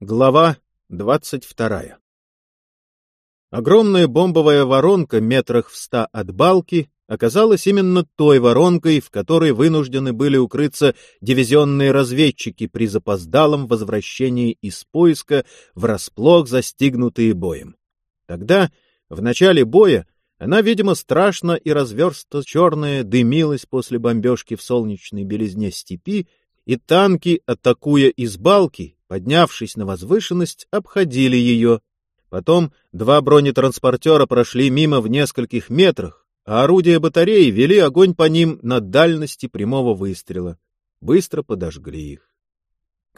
Глава двадцать вторая Огромная бомбовая воронка метрах в ста от балки оказалась именно той воронкой, в которой вынуждены были укрыться дивизионные разведчики при запоздалом возвращении из поиска, врасплох застигнутые боем. Тогда, в начале боя, она, видимо, страшно и разверсто черная дымилась после бомбежки в солнечной белизне степи, и танки, атакуя из балки, поднявшись на возвышенность, обходили ее. Потом два бронетранспортера прошли мимо в нескольких метрах, а орудия батареи вели огонь по ним на дальности прямого выстрела. Быстро подожгли их.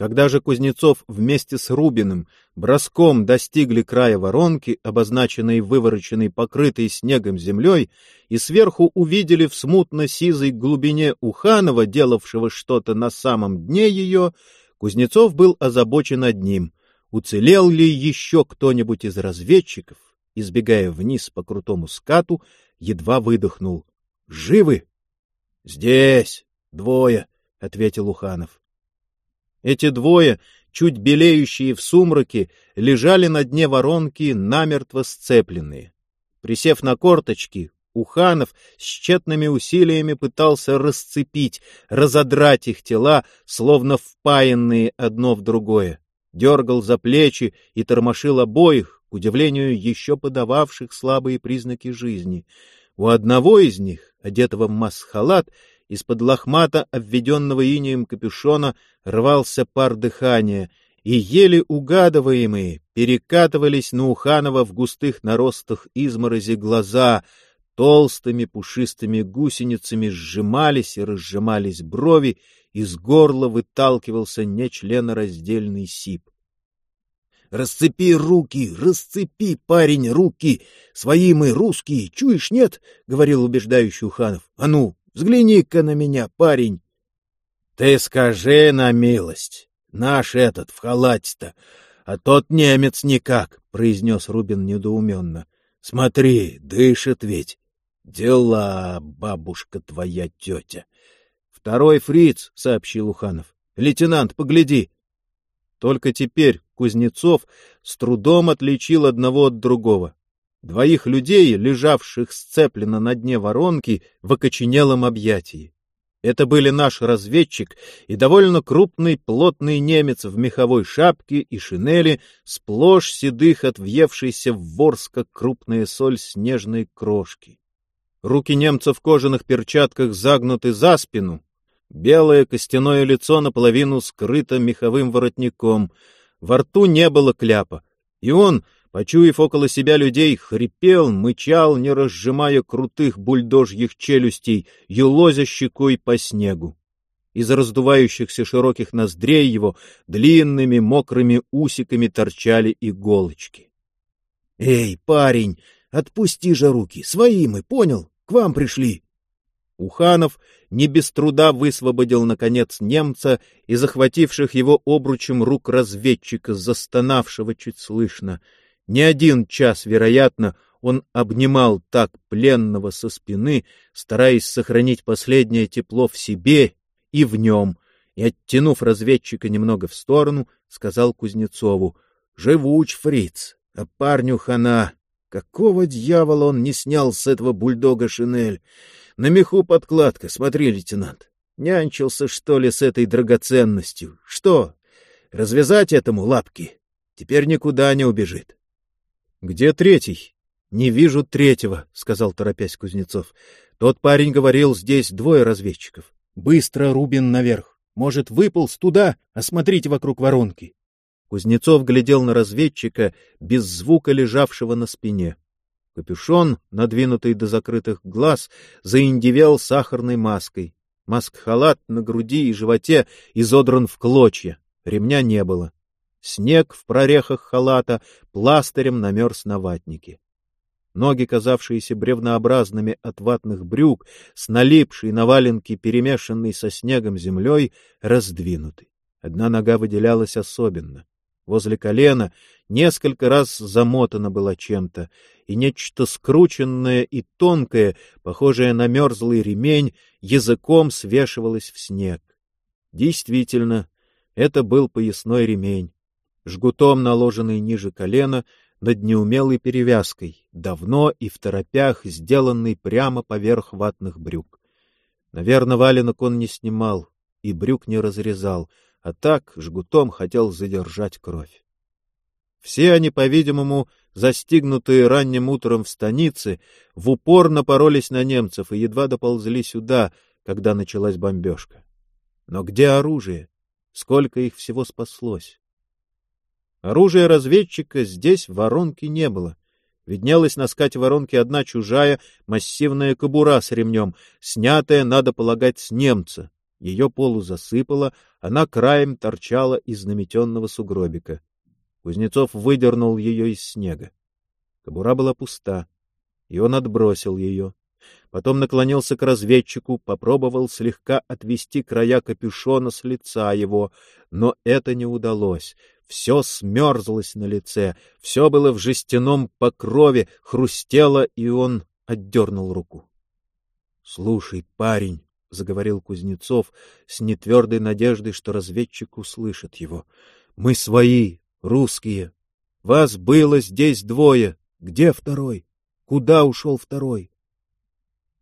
Когда же Кузнецов вместе с Рубиным броском достигли края воронки, обозначенной вывороченной покрытой снегом землей, и сверху увидели в смутно-сизой глубине Уханова, делавшего что-то на самом дне ее, Кузнецов был озабочен одним — уцелел ли еще кто-нибудь из разведчиков, избегая вниз по крутому скату, едва выдохнул. — Живы? — Здесь. Двое, — ответил Уханов. Эти двое, чуть белеющие в сумраке, лежали на дне воронки, намертво сцепленные. Присев на корточки, Уханов с тщетными усилиями пытался расцепить, разодрать их тела, словно впаянные одно в другое. Дергал за плечи и тормошил обоих, к удивлению еще подававших слабые признаки жизни. У одного из них, одетого в масхалат, из-под лохмата, обведенного инеем капюшона, рвался пар дыхания, и еле угадываемые перекатывались на Уханова в густых наростах изморози глаза, толстыми пушистыми гусеницами сжимались и разжимались брови, из горла выталкивался нечленораздельный сип. — Расцепи руки, расцепи, парень, руки! Свои мы русские, чуешь, нет? — говорил убеждающий Уханов. — А ну, Взгляни-ка на меня, парень. — Ты скажи на милость. Наш этот в халате-то, а тот немец никак, — произнес Рубин недоуменно. — Смотри, дышит ведь. Дела, бабушка твоя тетя. — Второй фриц, — сообщил Уханов. — Лейтенант, погляди. Только теперь Кузнецов с трудом отличил одного от другого двоих людей, лежавших сцепленно на дне воронки в окоченелом объятии. Это были наш разведчик и довольно крупный плотный немец в меховой шапке и шинели, сплошь седых от въевшейся в ворс, как крупная соль снежной крошки. Руки немца в кожаных перчатках загнуты за спину, белое костяное лицо наполовину скрыто меховым воротником, во рту не было кляпа, и он — Почуяв около себя людей, хрипел, мычал, не разжимая крутых бульдожьих челюстей, юлозя щекой по снегу. Из раздувающихся широких ноздрей его длинными мокрыми усиками торчали иголочки. — Эй, парень, отпусти же руки, свои мы, понял? К вам пришли. Уханов не без труда высвободил, наконец, немца и захвативших его обручем рук разведчика, застонавшего чуть слышно — не один час, вероятно, он обнимал так пленного со спины, стараясь сохранить последнее тепло в себе и в нем, и, оттянув разведчика немного в сторону, сказал Кузнецову, — Живуч, фриц, а парню хана. Какого дьявола он не снял с этого бульдога шинель? На меху подкладка, смотри, лейтенант. Нянчился, что ли, с этой драгоценностью? Что? Развязать этому лапки? Теперь никуда не убежит. — Где третий? — Не вижу третьего, — сказал торопясь Кузнецов. — Тот парень говорил, здесь двое разведчиков. Быстро, Рубин, наверх. Может, выполз туда? Осмотрите вокруг воронки. Кузнецов глядел на разведчика, без звука лежавшего на спине. Капюшон, надвинутый до закрытых глаз, заиндивел сахарной маской. Маск-халат на груди и животе изодран в клочья. Ремня не было. Снег в прорехах халата пластырем намерз на ватнике. Ноги, казавшиеся бревнообразными от ватных брюк, с налипшей на валенки, перемешанной со снегом землей, раздвинуты. Одна нога выделялась особенно. Возле колена несколько раз замотана была чем-то, и нечто скрученное и тонкое, похожее на мерзлый ремень, языком свешивалось в снег. Действительно, это был поясной ремень. Жгутом наложенный ниже колена, над неумелой перевязкой, давно и в торопях сделанной прямо поверх ватных брюк. Наверное, валенок он не снимал и брюк не разрезал, а так жгутом хотел задержать кровь. Все они, по-видимому, застигнутые ранним утром в станице, в упор напоролись на немцев и едва доползли сюда, когда началась бомбежка. Но где оружие? Сколько их всего спаслось? Оружия разведчика здесь в воронке не было. Виднелась на скате воронки одна чужая массивная кобура с ремнем, снятая, надо полагать, с немца. Ее полу засыпало, она краем торчала из наметенного сугробика. Кузнецов выдернул ее из снега. Кобура была пуста, и он отбросил ее. Потом наклонился к разведчику, попробовал слегка отвести края капюшона с лица его, но это не удалось. Все смерзлось на лице, все было в жестяном покрове, хрустело, и он отдернул руку. — Слушай, парень, — заговорил Кузнецов с нетвердой надеждой, что разведчик услышит его, — мы свои, русские. Вас было здесь двое. Где второй? Куда ушел второй?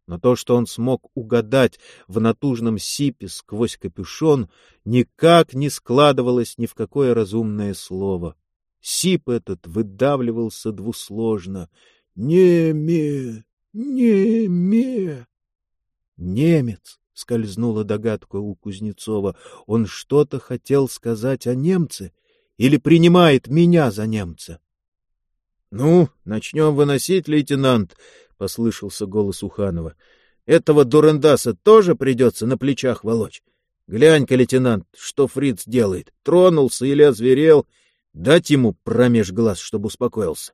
Но то, что он смог угадать в натужном сипе сквозь капюшон, никак не складывалось ни в какое разумное слово. Сип этот выдавливался двусложно. «Неме! Неме!» «Немец!» — скользнула догадка у Кузнецова. «Он что-то хотел сказать о немце или принимает меня за немца? — Ну, начнем выносить, лейтенант, — послышался голос Уханова. — Этого дурандаса тоже придется на плечах волочь. Глянь-ка, лейтенант, что фриц делает. Тронулся или озверел. Дать ему промеж глаз, чтобы успокоился.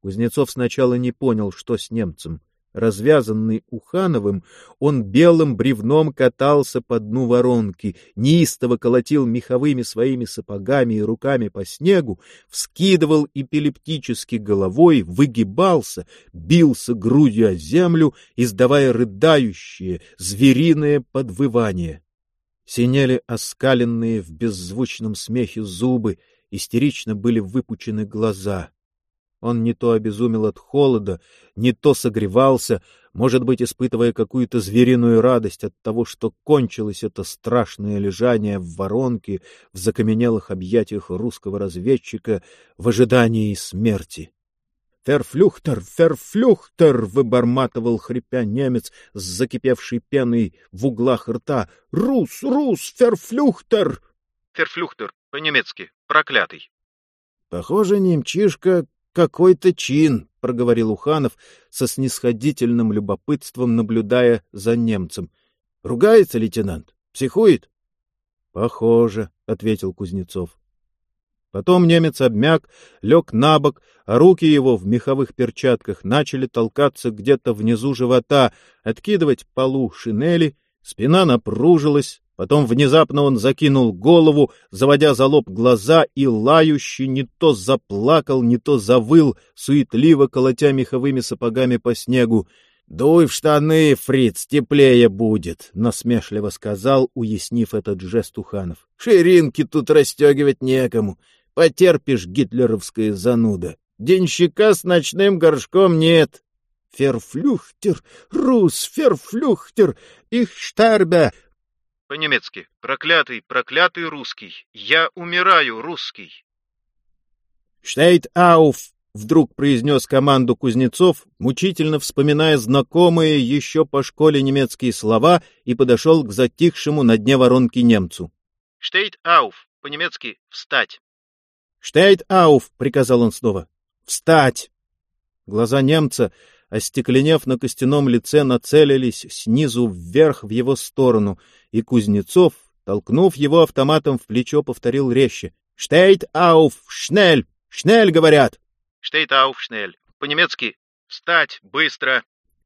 Кузнецов сначала не понял, что с немцем. Развязанный Ухановым, он белым бревном катался по дну воронки, неистово колотил меховыми своими сапогами и руками по снегу, вскидывал эпилептически головой, выгибался, бился грудью о землю, издавая рыдающие, звериное подвывание. Синели оскаленные в беззвучном смехе зубы, истерично были выпучены глаза — он не то обезумел от холода, не то согревался, может быть, испытывая какую-то звериную радость от того, что кончилось это страшное лежание в воронке в закаменелых объятиях русского разведчика в ожидании смерти. «Ферфлюхтер! Ферфлюхтер!» — выборматывал, хрипя немец с закипевшей пеной в углах рта. «Рус! Рус! Ферфлюхтер!» «Ферфлюхтер» по-немецки «проклятый». Похоже, немчишка какой-то чин, — проговорил Уханов со снисходительным любопытством, наблюдая за немцем. — Ругается лейтенант? Психует? — Похоже, — ответил Кузнецов. Потом немец обмяк, лег на бок, а руки его в меховых перчатках начали толкаться где-то внизу живота, откидывать полу шинели, спина напружилась, Потом внезапно он закинул голову, заводя за лоб глаза, и лающий не то заплакал, не то завыл, суетливо колотя меховыми сапогами по снегу. — Дуй в штаны, фриц, теплее будет, — насмешливо сказал, уяснив этот жест Уханов. — Ширинки тут расстегивать некому. Потерпишь, гитлеровская зануда. Денщика с ночным горшком нет. Ферфлюхтер, рус, ферфлюхтер, их штарбе, по-немецки. Проклятый, проклятый русский. Я умираю, русский. «Штейт ауф!» — вдруг произнес команду Кузнецов, мучительно вспоминая знакомые еще по школе немецкие слова, и подошел к затихшему на дне воронки немцу. «Штейт ауф!» — по-немецки «встать». «Штейт ауф!» — приказал он снова. «Встать!» Глаза немца, остекленев на костяном лице, нацелились снизу вверх в его сторону — и Кузнецов, толкнув его автоматом в плечо, повторил резче. — Штейт ауф, шнель! Шнель, говорят! — Штейт ауф, шнель. По-немецки «встать, быстро!»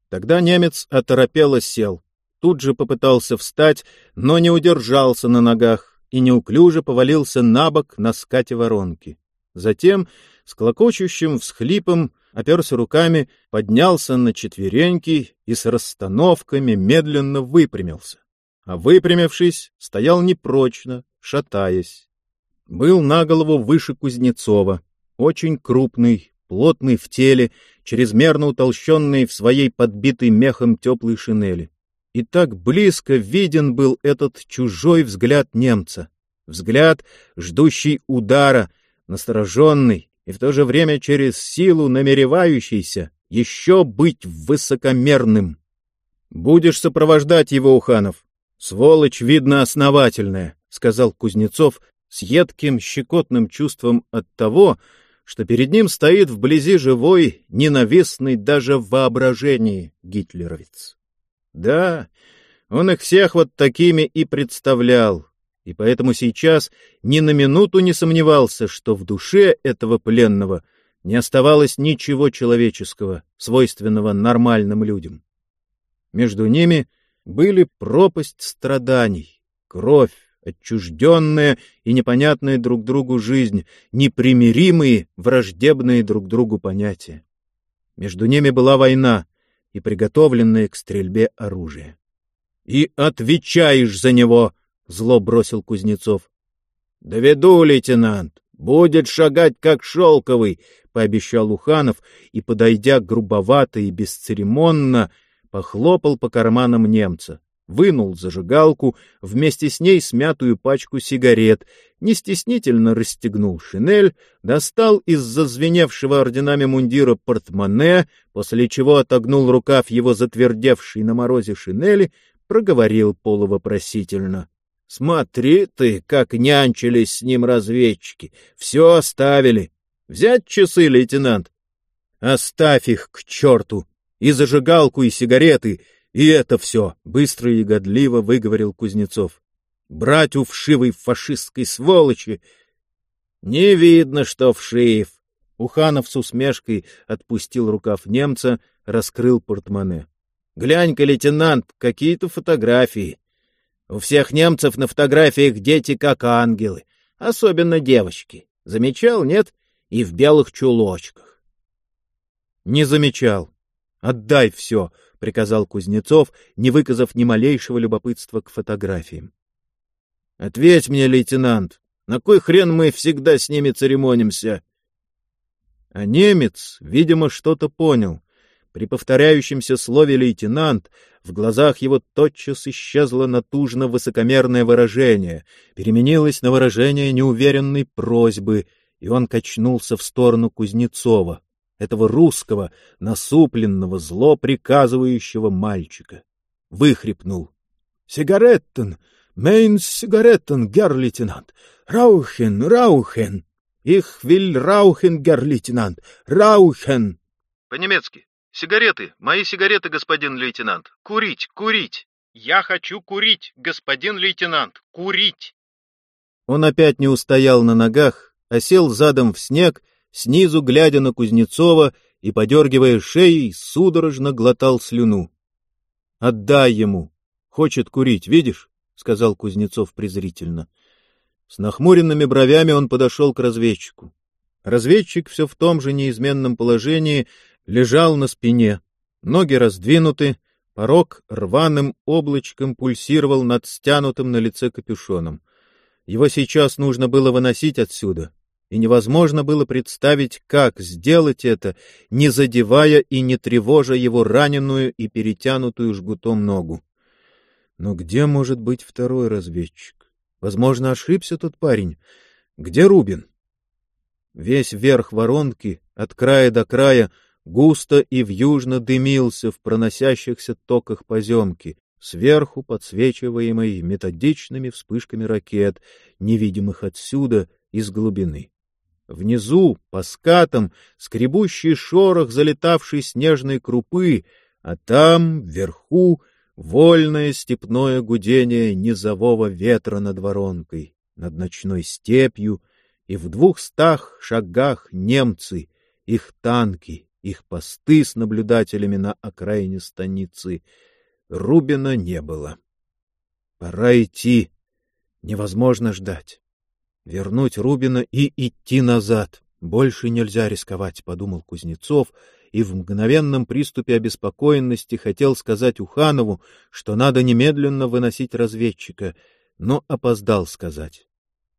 Тогда немец оторопело сел. Тут же попытался встать, но не удержался на ногах и неуклюже повалился на бок на скате воронки. Затем, с клокочущим всхлипом, оперся руками, поднялся на четвереньки и с расстановками медленно выпрямился а выпрямившись, стоял непрочно, шатаясь. был на голову выше Кузнецова, очень крупный, плотный в теле, чрезмерно утолщенный в своей подбитой мехом теплой шинели. И так близко виден был этот чужой взгляд немца. Взгляд, ждущий удара, настороженный и в то же время через силу намеревающийся еще быть высокомерным. «Будешь сопровождать его, Уханов. Сволочь, видно, основательная», — сказал Кузнецов с едким, щекотным чувством от того, что перед ним стоит вблизи живой, ненавистный даже в воображении гитлеровец. Да, он их всех вот такими и представлял, и поэтому сейчас ни на минуту не сомневался, что в душе этого пленного не оставалось ничего человеческого, свойственного нормальным людям. Между ними были пропасть страданий, кровь, отчужденная и непонятная друг другу жизнь, непримиримые, враждебные друг другу понятия. Между ними была война и приготовленное к стрельбе оружие. — И отвечаешь за него! — зло бросил Кузнецов. — Доведу, лейтенант, будет шагать как шелковый, — пообещал Уханов и, подойдя грубовато и бесцеремонно, похлопал по карманам немца вынул зажигалку, вместе с ней смятую пачку сигарет, не стеснительно расстегнул шинель, достал из зазвеневшего орденами мундира портмоне, после чего отогнул рукав его затвердевшей на морозе шинели, проговорил полувопросительно. — Смотри ты, как нянчились с ним разведчики, все оставили. Взять часы, лейтенант? — Оставь их к черту! И зажигалку, и сигареты, и это все, — быстро и годливо выговорил Кузнецов. Брать у вшивой фашистской сволочи... Не видно, что вшив. Уханов с усмешкой отпустил рукав немца, раскрыл портмоне. Глянь-ка, лейтенант, какие-то фотографии. У всех немцев на фотографиях дети как ангелы, особенно девочки. Замечал, нет? И в белых чулочках. Не замечал. Отдай все, приказал Кузнецов, не выказав ни малейшего любопытства к фотографиям. — Ответь мне, лейтенант, на кой хрен мы всегда с ними церемонимся? А немец, видимо, что-то понял. При повторяющемся слове «лейтенант» в глазах его тотчас исчезло натужно высокомерное выражение, переменилось на выражение неуверенной просьбы, и он качнулся в сторону Кузнецова этого русского, насупленного, зло приказывающего мальчика. Выхрипнул. — Сигареттен! Мейнс сигареттен, герр-лейтенант! Раухен, раухен! Их виль раухен, герр-лейтенант! Раухен! По-немецки. Сигареты, мои сигареты, господин лейтенант. Курить, курить! Я хочу курить, господин лейтенант, курить! Он опять не устоял на ногах, а сел задом в снег снизу глядя на Кузнецова и, подергивая шеей, судорожно глотал слюну. — Отдай ему. Хочет курить, видишь? — сказал Кузнецов презрительно. С нахмуренными бровями он подошел к разведчику. Разведчик все в том же неизменном положении лежал на спине, ноги раздвинуты, порог рваным облачком пульсировал над стянутым на лице капюшоном. Его сейчас нужно было выносить отсюда, и невозможно было представить, как сделать это, не задевая и не тревожа его раненую и перетянутую жгутом ногу. Но где может быть второй разведчик? Возможно, ошибся тот парень. Где Рубин? Весь верх воронки, от края до края, густо и вьюжно дымился в проносящихся токах поземки, сверху подсвечиваемой методичными вспышками ракет, невидимых отсюда, из глубины. Внизу, по скатам, скребущий шорох залетавшей снежной крупы, а там, вверху, вольное степное гудение низового ветра над воронкой, над ночной степью, и в двухстах шагах немцы, их танки, их посты с наблюдателями на окраине станицы. Рубина не было. Пора идти. Невозможно ждать. Вернуть Рубина и идти назад. Больше нельзя рисковать, — подумал Кузнецов, и в мгновенном приступе обеспокоенности хотел сказать Уханову, что надо немедленно выносить разведчика, но опоздал сказать.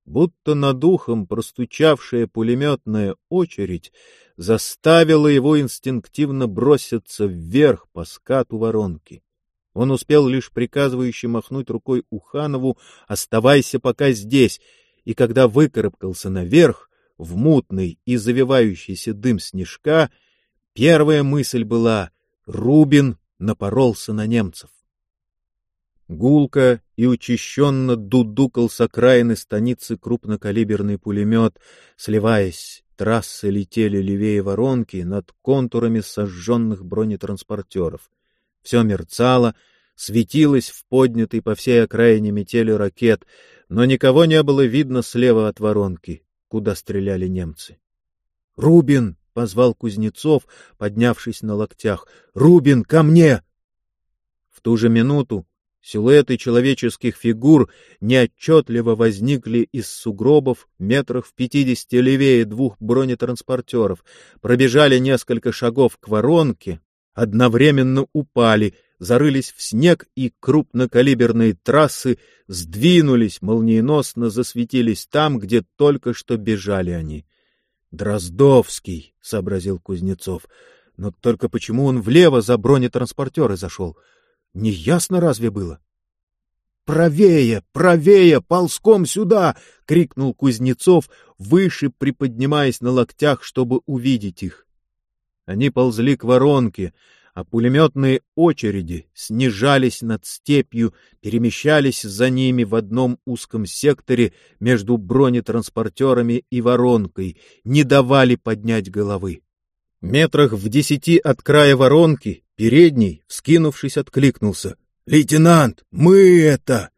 Будто над ухом простучавшая пулеметная очередь заставила его инстинктивно броситься вверх по скату воронки. Он успел лишь приказывающе махнуть рукой Уханову «Оставайся пока здесь», и когда выкарабкался наверх, в мутный и завивающийся дым снежка, первая мысль была — Рубин напоролся на немцев. Гулко и учащенно дудукал с окраины станицы крупнокалиберный пулемет, сливаясь, трассы летели левее воронки над контурами сожженных бронетранспортеров. Все мерцало, светилось в поднятой по всей окраине метели ракет, но никого не было видно слева от воронки, куда стреляли немцы. «Рубин!» — позвал Кузнецов, поднявшись на локтях. «Рубин, ко мне!» В ту же минуту Силуэты человеческих фигур неотчетливо возникли из сугробов метрах в пятидесяти левее двух бронетранспортеров, пробежали несколько шагов к воронке, одновременно упали, зарылись в снег, и крупнокалиберные трассы сдвинулись, молниеносно засветились там, где только что бежали они. «Дроздовский», — сообразил Кузнецов, — «но только почему он влево за бронетранспортеры зашел?» Неясно разве было? «Правее! Правее! Ползком сюда!» — крикнул Кузнецов, выше приподнимаясь на локтях, чтобы увидеть их. Они ползли к воронке, а пулеметные очереди снижались над степью, перемещались за ними в одном узком секторе между бронетранспортерами и воронкой, не давали поднять головы. Метрах в десяти от края воронки передний, вскинувшись, откликнулся. — Лейтенант, мы это!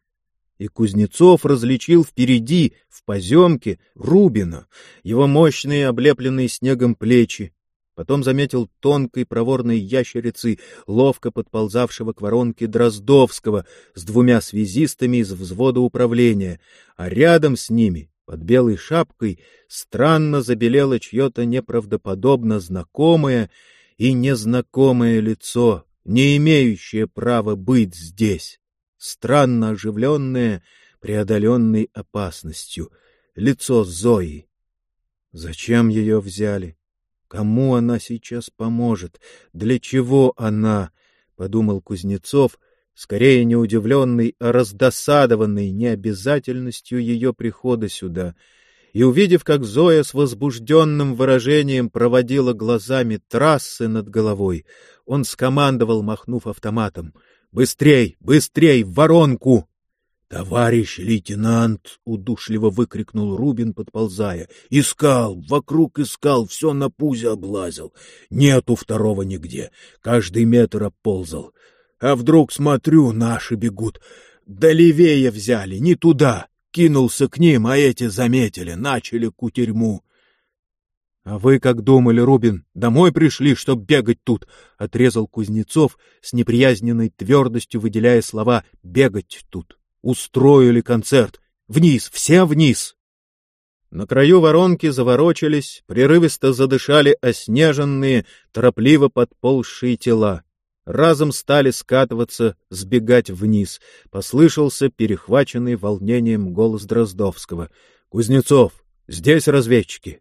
И Кузнецов различил впереди, в поземке, Рубина, его мощные, облепленные снегом плечи. Потом заметил тонкой проворной ящерицы, ловко подползавшего к воронке Дроздовского с двумя связистами из взвода управления, а рядом с ними под белой шапкой странно забелело чье-то неправдоподобно знакомое и незнакомое лицо, не имеющее права быть здесь, странно оживленное, преодоленной опасностью, лицо Зои. Зачем ее взяли? Кому она сейчас поможет? Для чего она? — подумал Кузнецов, скорее не удивленный, а раздосадованный необязательностью ее прихода сюда, и, увидев, как Зоя с возбужденным выражением проводила глазами трассы над головой, он скомандовал, махнув автоматом, «Быстрей, быстрей, в воронку!» «Товарищ лейтенант!» — удушливо выкрикнул Рубин, подползая. «Искал, вокруг искал, все на пузе облазил. Нету второго нигде, каждый метр оползал. А вдруг смотрю, наши бегут. Да левее взяли, не туда. Кинулся к ним, а эти заметили, начали кутерьму. — А вы как думали, Рубин, домой пришли, чтоб бегать тут? — отрезал Кузнецов с неприязненной твердостью, выделяя слова «бегать тут». Устроили концерт. Вниз, все вниз! На краю воронки заворочились, прерывисто задышали оснеженные, торопливо подползшие тела разом стали скатываться, сбегать вниз. Послышался перехваченный волнением голос Дроздовского. — Кузнецов, здесь разведчики.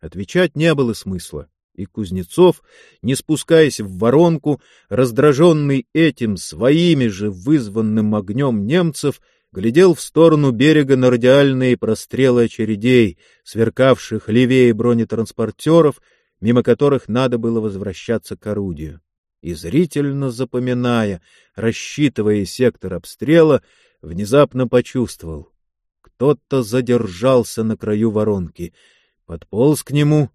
Отвечать не было смысла, и Кузнецов, не спускаясь в воронку, раздраженный этим своими же вызванным огнем немцев, глядел в сторону берега на радиальные прострелы очередей, сверкавших левее бронетранспортеров, мимо которых надо было возвращаться к орудию и зрительно запоминая, рассчитывая сектор обстрела, внезапно почувствовал. Кто-то задержался на краю воронки, подполз к нему,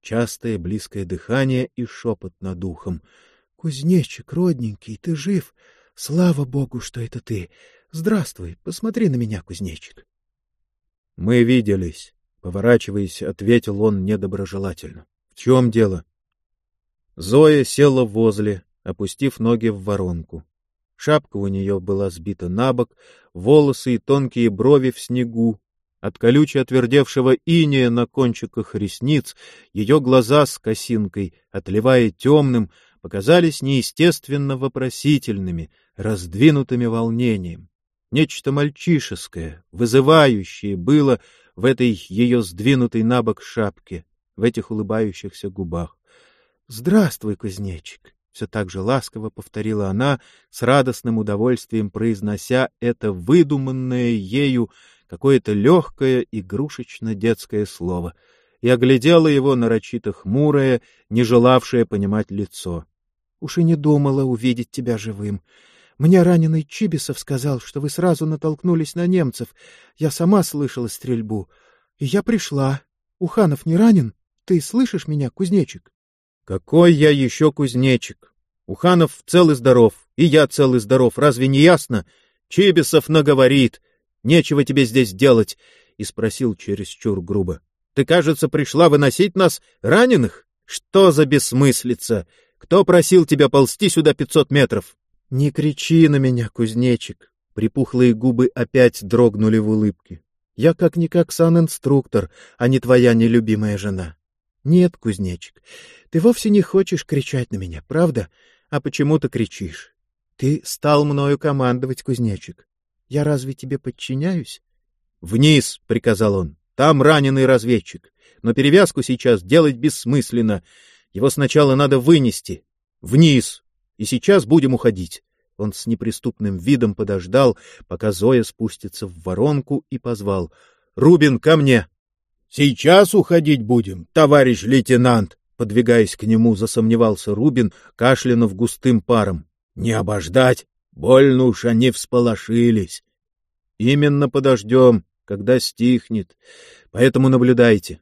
частое близкое дыхание и шепот над ухом. — Кузнечик, родненький, ты жив? Слава богу, что это ты! Здравствуй, посмотри на меня, кузнечик. — Мы виделись, — поворачиваясь, ответил он недоброжелательно. — В чем дело? — Зоя села возле, опустив ноги в воронку. Шапка у нее была сбита на бок, волосы и тонкие брови в снегу. От колюче отвердевшего иния на кончиках ресниц ее глаза с косинкой, отливая темным, показались неестественно вопросительными, раздвинутыми волнением. Нечто мальчишеское, вызывающее было в этой ее сдвинутой на бок шапке, в этих улыбающихся губах. — Здравствуй, кузнечик! — все так же ласково повторила она, с радостным удовольствием произнося это выдуманное ею какое-то легкое, игрушечно-детское слово, и оглядела его нарочито хмурое, не желавшее понимать лицо. — Уж и не думала увидеть тебя живым. Мне раненый Чибисов сказал, что вы сразу натолкнулись на немцев. Я сама слышала стрельбу. И я пришла. Уханов не ранен? Ты слышишь меня, кузнечик? Какой я еще кузнечик? Уханов цел и здоров, и я цел и здоров. Разве не ясно? Чибисов наговорит. Нечего тебе здесь делать. И спросил чересчур грубо. Ты, кажется, пришла выносить нас, раненых? Что за бессмыслица? Кто просил тебя ползти сюда пятьсот метров? — Не кричи на меня, кузнечик! Припухлые губы опять дрогнули в улыбке. — Я как-никак сан-инструктор, а не твоя нелюбимая жена. — Нет, кузнечик, ты вовсе не хочешь кричать на меня, правда? А почему ты кричишь? Ты стал мною командовать, кузнечик. Я разве тебе подчиняюсь? — Вниз! — приказал он. — Там раненый разведчик. Но перевязку сейчас делать бессмысленно. Его сначала надо вынести. Вниз! И сейчас будем уходить. Он с неприступным видом подождал, пока Зоя спустится в воронку, и позвал. — Рубин, ко мне! — Сейчас уходить будем, товарищ лейтенант! Подвигаясь к нему, засомневался Рубин, кашлянув густым паром. — Не обождать! Больно уж они всполошились. — Именно подождем, когда стихнет, поэтому наблюдайте.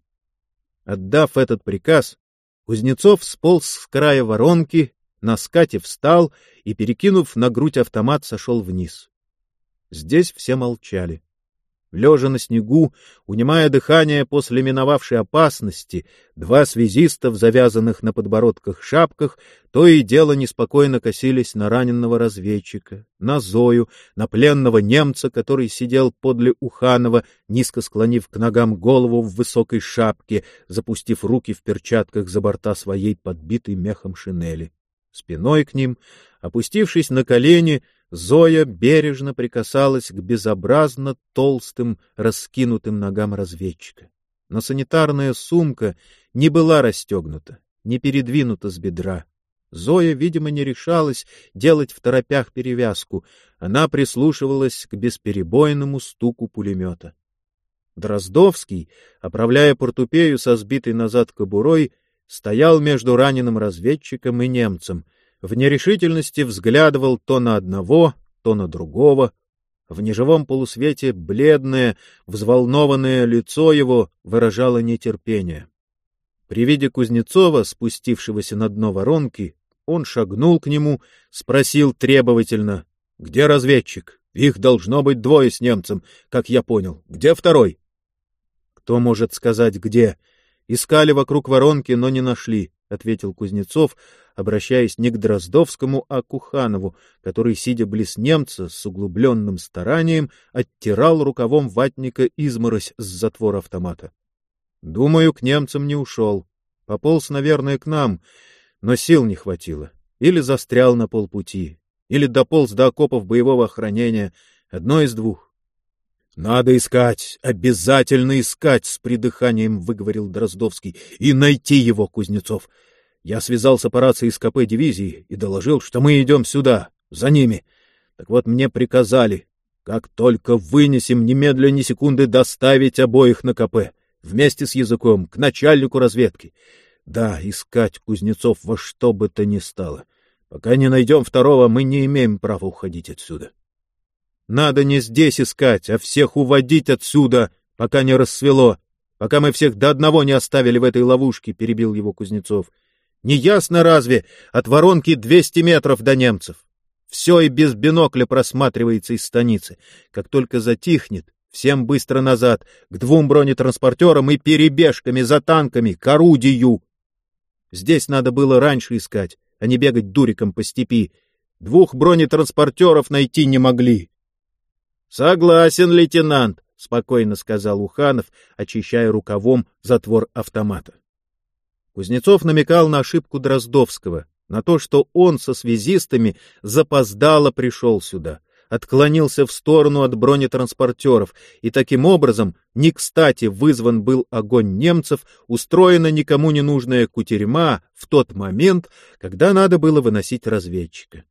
Отдав этот приказ, Кузнецов сполз с края воронки на скате встал и, перекинув на грудь автомат, сошел вниз. Здесь все молчали. Лежа на снегу, унимая дыхание после миновавшей опасности, два связиста в завязанных на подбородках шапках то и дело неспокойно косились на раненного разведчика, на Зою, на пленного немца, который сидел подле Уханова, низко склонив к ногам голову в высокой шапке, запустив руки в перчатках за борта своей подбитой мехом шинели. Спиной к ним, опустившись на колени, Зоя бережно прикасалась к безобразно толстым, раскинутым ногам разведчика. Но санитарная сумка не была расстегнута, не передвинута с бедра. Зоя, видимо, не решалась делать в торопях перевязку. Она прислушивалась к бесперебойному стуку пулемета. Дроздовский, оправляя портупею со сбитой назад кобурой, стоял между раненым разведчиком и немцем, в нерешительности взглядывал то на одного, то на другого. В неживом полусвете бледное, взволнованное лицо его выражало нетерпение. При виде Кузнецова, спустившегося на дно воронки, он шагнул к нему, спросил требовательно, «Где разведчик? Их должно быть двое с немцем, как я понял. Где второй?» Кто может сказать, где? Искали вокруг воронки, но не нашли, — ответил Кузнецов, обращаясь не к Дроздовскому, а к Куханову, который, сидя близ немца, с углубленным старанием оттирал рукавом ватника изморозь с затвора автомата. — Думаю, к немцам не ушел. Пополз, наверное, к нам, но сил не хватило. Или застрял на полпути, или дополз до окопов боевого охранения. Одно из двух. — Надо искать, обязательно искать, — с придыханием выговорил Дроздовский, — и найти его, Кузнецов. Я связался по рации с КП дивизии и доложил, что мы идем сюда, за ними. Так вот, мне приказали, как только вынесем немедленно ни секунды доставить обоих на КП, вместе с языком, к начальнику разведки. Да, искать Кузнецов во что бы то ни стало. Пока не найдем второго, мы не имеем права уходить отсюда. Надо не здесь искать, а всех уводить отсюда, пока не рассвело, пока мы всех до одного не оставили в этой ловушке, — перебил его Кузнецов. — Не ясно разве? От воронки двести метров до немцев. Все и без бинокля просматривается из станицы. Как только затихнет, всем быстро назад, к двум бронетранспортерам и перебежками за танками, к орудию. Здесь надо было раньше искать, а не бегать дуриком по степи. Двух бронетранспортеров найти не могли. Согласен, лейтенант, спокойно сказал Уханов, очищая рукавом затвор автомата. Кузнецов намекал на ошибку Дроздовского, на то, что он со связистами запоздало пришел сюда, отклонился в сторону от бронетранспортеров, и таким образом не кстати вызван был огонь немцев, устроена никому не нужная кутерьма в тот момент, когда надо было выносить разведчика.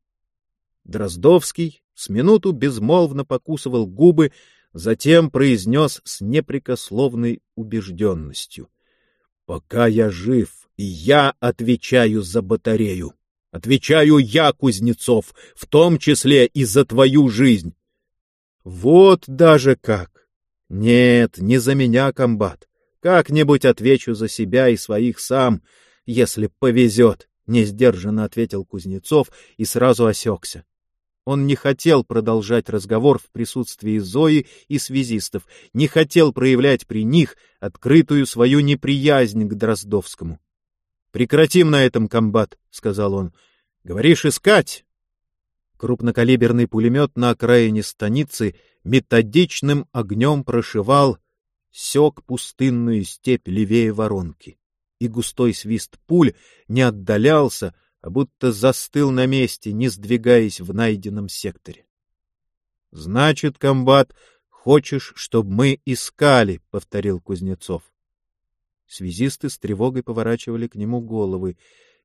Дроздовский с минуту безмолвно покусывал губы, затем произнес с непрекословной убежденностью. — Пока я жив, я отвечаю за батарею. Отвечаю я, Кузнецов, в том числе и за твою жизнь. Вот даже как. Нет, не за меня, комбат. Как-нибудь отвечу за себя и своих сам, если повезет, — несдержанно ответил Кузнецов и сразу осекся. Он не хотел продолжать разговор в присутствии Зои и связистов, не хотел проявлять при них открытую свою неприязнь к Дроздовскому. Прекратим на этом, комбат, — сказал он. — Говоришь, искать? Крупнокалиберный пулемет на окраине станицы методичным огнем прошивал, сёк пустынную степь левее воронки, и густой свист пуль не отдалялся, будто застыл на месте, не сдвигаясь в найденном секторе. — Значит, комбат, хочешь, чтобы мы искали, — повторил Кузнецов. Связисты с тревогой поворачивали к нему головы,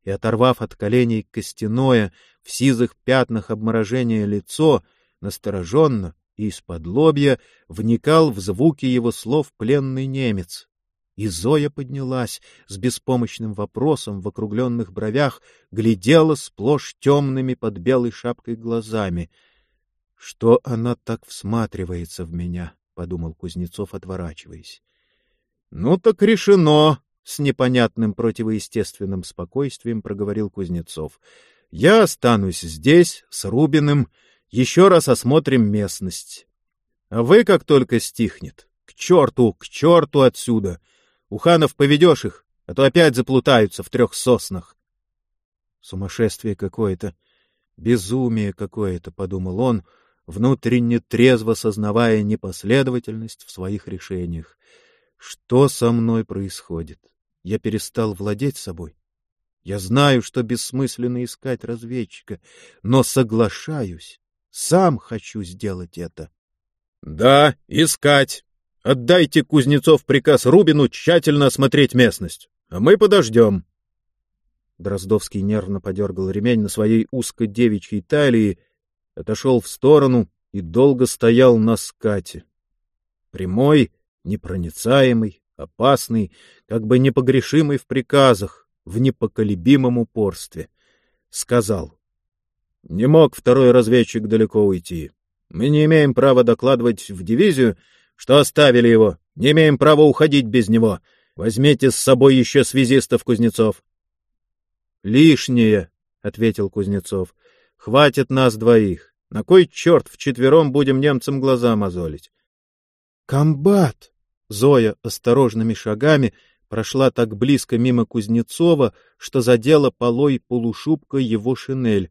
и, оторвав от коленей костяное, в сизых пятнах обморожения лицо, настороженно и из-под лобья вникал в звуки его слов пленный немец. И Зоя поднялась с беспомощным вопросом в округленных бровях, глядела сплошь темными под белой шапкой глазами. — Что она так всматривается в меня? — подумал Кузнецов, отворачиваясь. — Ну так решено, — с непонятным противоестественным спокойствием проговорил Кузнецов. — Я останусь здесь, с Рубиным, еще раз осмотрим местность. А вы, как только стихнет, к черту, к черту отсюда! Уханов поведешь их, а то опять заплутаются в трех соснах. Сумасшествие какое-то, безумие какое-то, — подумал он, внутренне трезво сознавая непоследовательность в своих решениях. Что со мной происходит? Я перестал владеть собой. Я знаю, что бессмысленно искать разведчика, но соглашаюсь. Сам хочу сделать это. — Да, искать. Отдайте, Кузнецов, приказ Рубину тщательно осмотреть местность, а мы подождем. Дроздовский нервно подергал ремень на своей узкой девичьей талии, отошел в сторону и долго стоял на скате. Прямой, непроницаемый, опасный, как бы непогрешимый в приказах, в непоколебимом упорстве. Сказал. Не мог второй разведчик далеко уйти. Мы не имеем права докладывать в дивизию, что оставили его. Не имеем права уходить без него. Возьмите с собой еще связистов, Кузнецов. — Лишнее, — ответил Кузнецов. — Хватит нас двоих. На кой черт вчетвером будем немцам глаза мозолить? — Комбат! Зоя осторожными шагами прошла так близко мимо Кузнецова, что задела полой полушубка его шинель.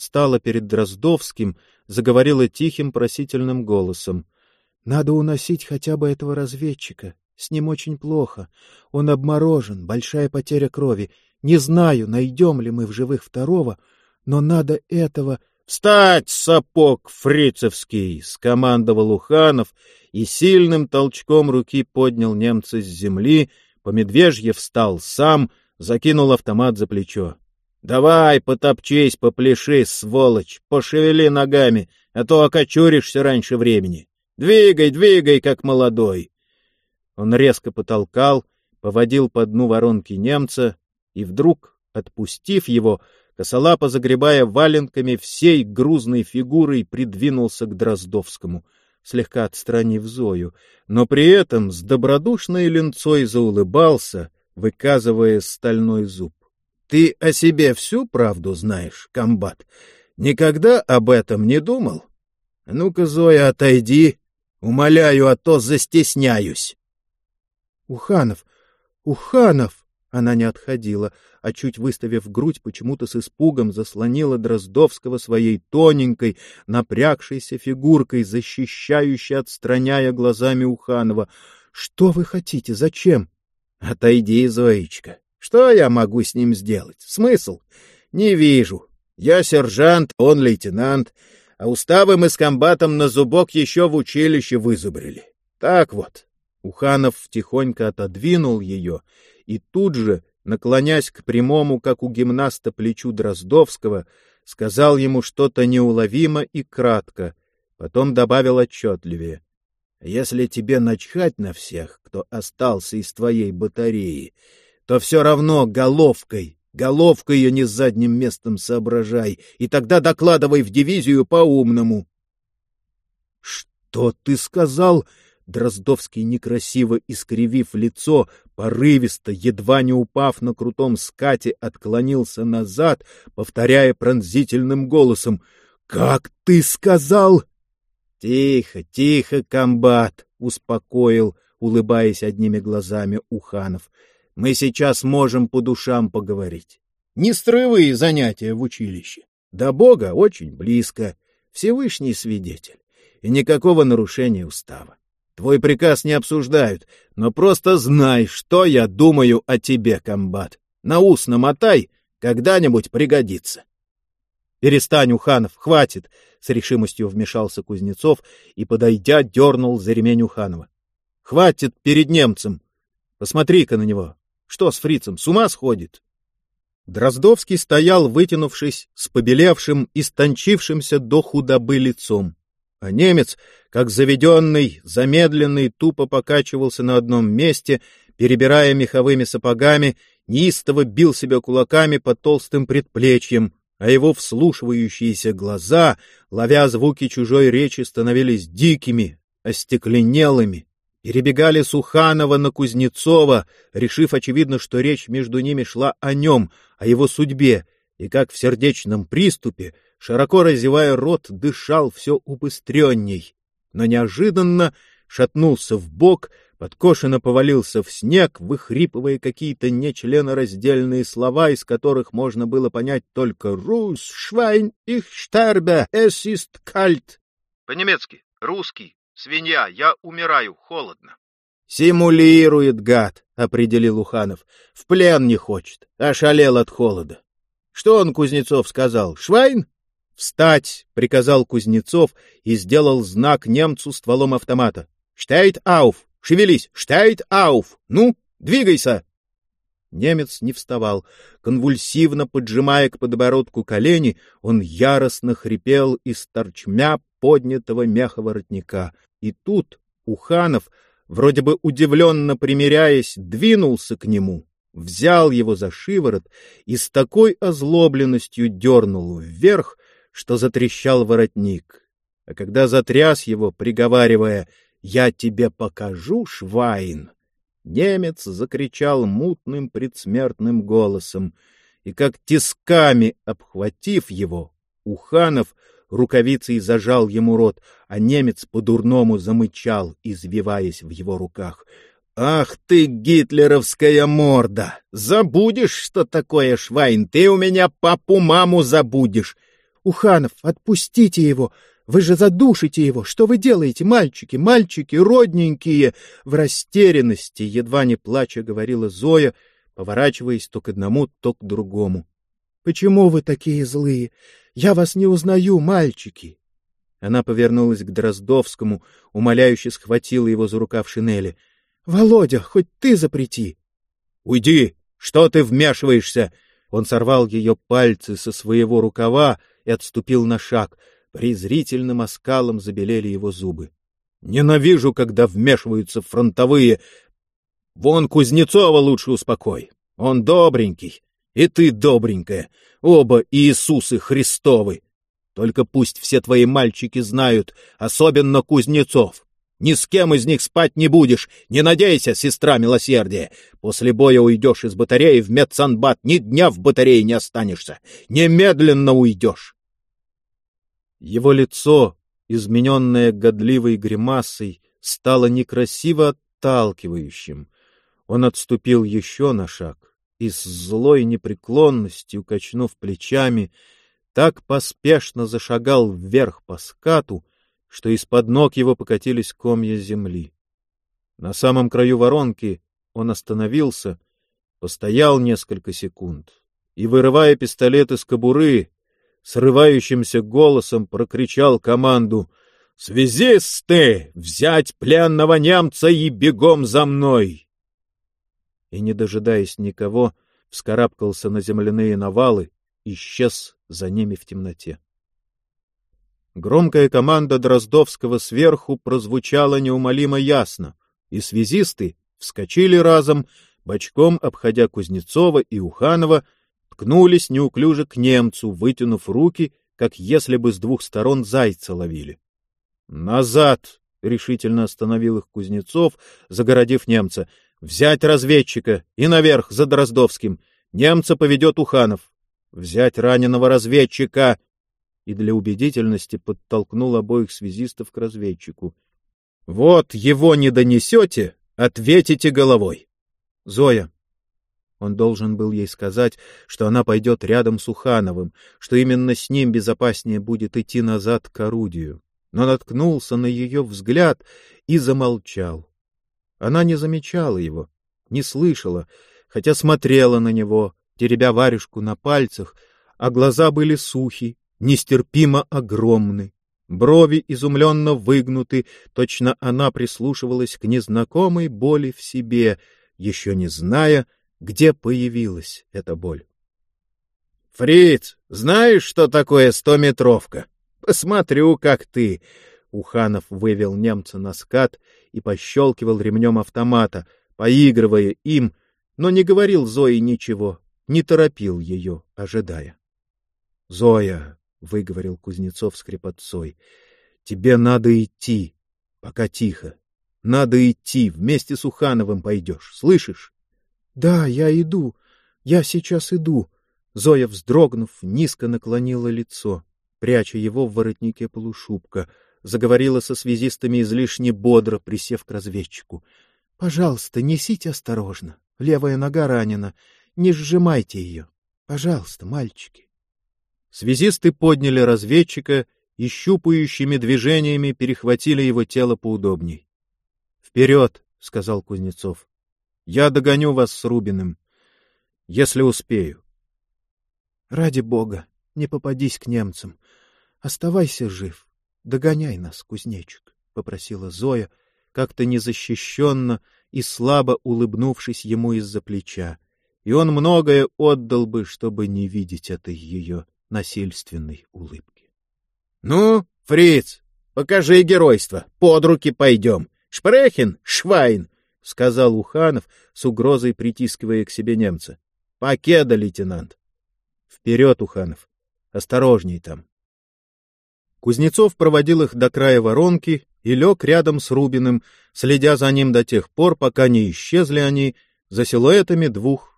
Стала перед Дроздовским, заговорила тихим просительным голосом. — Надо уносить хотя бы этого разведчика. С ним очень плохо. Он обморожен, большая потеря крови. Не знаю, найдем ли мы в живых второго, но надо этого... — Встать, сапог фрицевский! — скомандовал Уханов и сильным толчком руки поднял немца с земли, по медвежье встал сам, закинул автомат за плечо. — Давай, потопчись, попляши, сволочь, пошевели ногами, а то окочуришься раньше времени. Двигай, двигай, как молодой. Он резко потолкал, поводил по дну воронки немца и вдруг, отпустив его, косолапо загребая валенками, всей грузной фигурой придвинулся к Дроздовскому — слегка отстранив Зою, но при этом с добродушной ленцой заулыбался, выказывая стальной зуб. — Ты о себе всю правду знаешь, комбат? Никогда об этом не думал? Ну-ка, Зоя, отойди. Умоляю, а то застесняюсь. — Уханов! Уханов! Она не отходила, а чуть выставив грудь, почему-то с испугом заслонила Дроздовского своей тоненькой, напрягшейся фигуркой, защищающей, отстраняя глазами Уханова. — Что вы хотите? Зачем? — Отойди, Зоечка. Что я могу с ним сделать? Смысл? Не вижу. Я сержант, он лейтенант, а уставы мы с комбатом на зубок еще в училище вызубрили. Так вот. Уханов тихонько отодвинул ее и тут же, наклонясь к прямому, как у гимнаста, плечу Дроздовского, сказал ему что-то неуловимо и кратко, потом добавил отчетливее. — Если тебе начхать на всех, кто остался из твоей батареи, то все равно головкой, головкой ее не задним местом соображай, и тогда докладывай в дивизию по-умному. — Что ты сказал? Дроздовский, некрасиво искривив лицо, порывисто, едва не упав на крутом скате, отклонился назад, повторяя пронзительным голосом. — Как ты сказал? — Тихо, тихо, комбат! — успокоил, улыбаясь одними глазами Уханов. — Мы сейчас можем по душам поговорить. Не строевые занятия в училище. До Бога очень близко. Всевышний свидетель. И никакого нарушения устава. Твой приказ не обсуждают, но просто знай, что я думаю о тебе, комбат. На ус намотай, когда-нибудь пригодится. — Перестань, Уханов, хватит! — с решимостью вмешался Кузнецов и, подойдя, дернул за ремень Уханова. — Хватит перед немцем! Посмотри-ка на него! Что с фрицем, с ума сходит? Дроздовский стоял, вытянувшись, с побелевшим, истончившимся до худобы лицом. А немец, как заведенный, замедленный, тупо покачивался на одном месте, перебирая меховыми сапогами, неистово бил себя кулаками по толстым предплечьям, а его вслушивающиеся глаза, ловя звуки чужой речи, становились дикими, остекленелыми. Перебегали Суханова на Кузнецова, решив, очевидно, что речь между ними шла о нем, о его судьбе, и как в сердечном приступе — широко разевая рот, дышал все убыстренней, но неожиданно шатнулся в бок, подкошенно повалился в снег, выхрипывая какие-то нечленораздельные слова, из которых можно было понять только «Рус, Швайн, их штербе, es ist kalt». По-немецки «русский, свинья, я умираю, холодно». «Симулирует, гад», — определил Уханов. «В плен не хочет, ошалел от холода». «Что он, Кузнецов, сказал? Швайн?» «Встать!» — приказал Кузнецов и сделал знак немцу стволом автомата. «Штайт ауф! Шевелись! Штайт ауф! Ну, двигайся!» Немец не вставал. Конвульсивно поджимая к подбородку колени, он яростно хрипел из торчмя поднятого меха воротника. И тут Уханов, вроде бы удивленно примиряясь, двинулся к нему, взял его за шиворот и с такой озлобленностью дернул вверх, что затрещал воротник. А когда затряс его, приговаривая «Я тебе покажу, Швайн!», немец закричал мутным предсмертным голосом, и как тисками обхватив его, Уханов рукавицей зажал ему рот, а немец по-дурному замычал, извиваясь в его руках. «Ах ты, гитлеровская морда! Забудешь, что такое Швайн? Ты у меня папу-маму забудешь! Уханов, отпустите его! Вы же задушите его! Что вы делаете, мальчики, мальчики, родненькие!» В растерянности, едва не плача, говорила Зоя, поворачиваясь то к одному, то к другому. «Почему вы такие злые? Я вас не узнаю, мальчики!» Она повернулась к Дроздовскому, умоляюще схватила его за рукав шинели. — Володя, хоть ты запрети! — Уйди! Что ты вмешиваешься? Он сорвал ее пальцы со своего рукава, и отступил на шаг. Презрительным оскалом забелели его зубы. Ненавижу, когда вмешиваются фронтовые. Вон Кузнецова лучше успокой. Он добренький, и ты добренькая. Оба Иисусы Христовы. Только пусть все твои мальчики знают, особенно Кузнецов. Ни с кем из них спать не будешь. Не надейся, сестра милосердия. После боя уйдешь из батареи в медсанбат. Ни дня в батарее не останешься. Немедленно уйдешь. Его лицо, измененное годливой гримасой, стало некрасиво отталкивающим. Он отступил еще на шаг и с злой непреклонностью, качнув плечами, так поспешно зашагал вверх по скату, что из-под ног его покатились комья земли. На самом краю воронки он остановился, постоял несколько секунд и, вырывая пистолет из кобуры, срывающимся голосом прокричал команду «Связисты! Взять пленного немца и бегом за мной!» И, не дожидаясь никого, вскарабкался на земляные навалы, исчез за ними в темноте. Громкая команда Дроздовского сверху прозвучала неумолимо ясно, и связисты вскочили разом, бочком обходя Кузнецова и Уханова, ткнулись неуклюже к немцу, вытянув руки, как если бы с двух сторон зайца ловили. «Назад!» — решительно остановил их Кузнецов, загородив немца. «Взять разведчика и наверх за Дроздовским. Немца поведет Уханов. Взять раненого разведчика!» И для убедительности подтолкнул обоих связистов к разведчику. «Вот его не донесете, ответите головой!» «Зоя!» Он должен был ей сказать, что она пойдет рядом с Ухановым, что именно с ним безопаснее будет идти назад к орудию но наткнулся на ее взгляд и замолчал. Она не замечала его, не слышала, хотя смотрела на него, теребя варежку на пальцах, а глаза были сухи, нестерпимо огромны. Брови изумленно выгнуты, точно она прислушивалась к незнакомой боли в себе, еще не зная, где появилась эта боль. — Фриц, знаешь, что такое стометровка? Посмотрю, как ты. Уханов вывел немца на скат и пощелкивал ремнем автомата, поигрывая им, но не говорил Зое ничего, не торопил ее, ожидая. — Зоя, — выговорил Кузнецов скрипотцой, — тебе надо идти, пока тихо. Надо идти, вместе с Ухановым пойдешь, слышишь? — Да, я иду, я сейчас иду. Зоя, вздрогнув, низко наклонила лицо пряча его в воротнике полушубка, заговорила со связистами излишне бодро, присев к разведчику. — Пожалуйста, несите осторожно. Левая нога ранена. Не сжимайте ее. Пожалуйста, мальчики. Связисты подняли разведчика и щупающими движениями перехватили его тело поудобней. — Вперед! — сказал Кузнецов. — Я догоню вас с Рубиным, если успею. — Ради бога, не попадись к немцам. Оставайся жив. Догоняй нас, кузнечик, — попросила Зоя, как-то незащищенно и слабо улыбнувшись ему из-за плеча. И он многое отдал бы, чтобы не видеть этой ее насильственной улыбки. — Ну, фриц, покажи геройство, под руки пойдем. Шпрехин, Швайн, — сказал Уханов, с угрозой притискивая к себе немца. — Покеда, лейтенант. — Вперед, Уханов. Осторожней там. Кузнецов проводил их до края воронки и лег рядом с Рубиным, следя за ним до тех пор, пока не исчезли они за силуэтами двух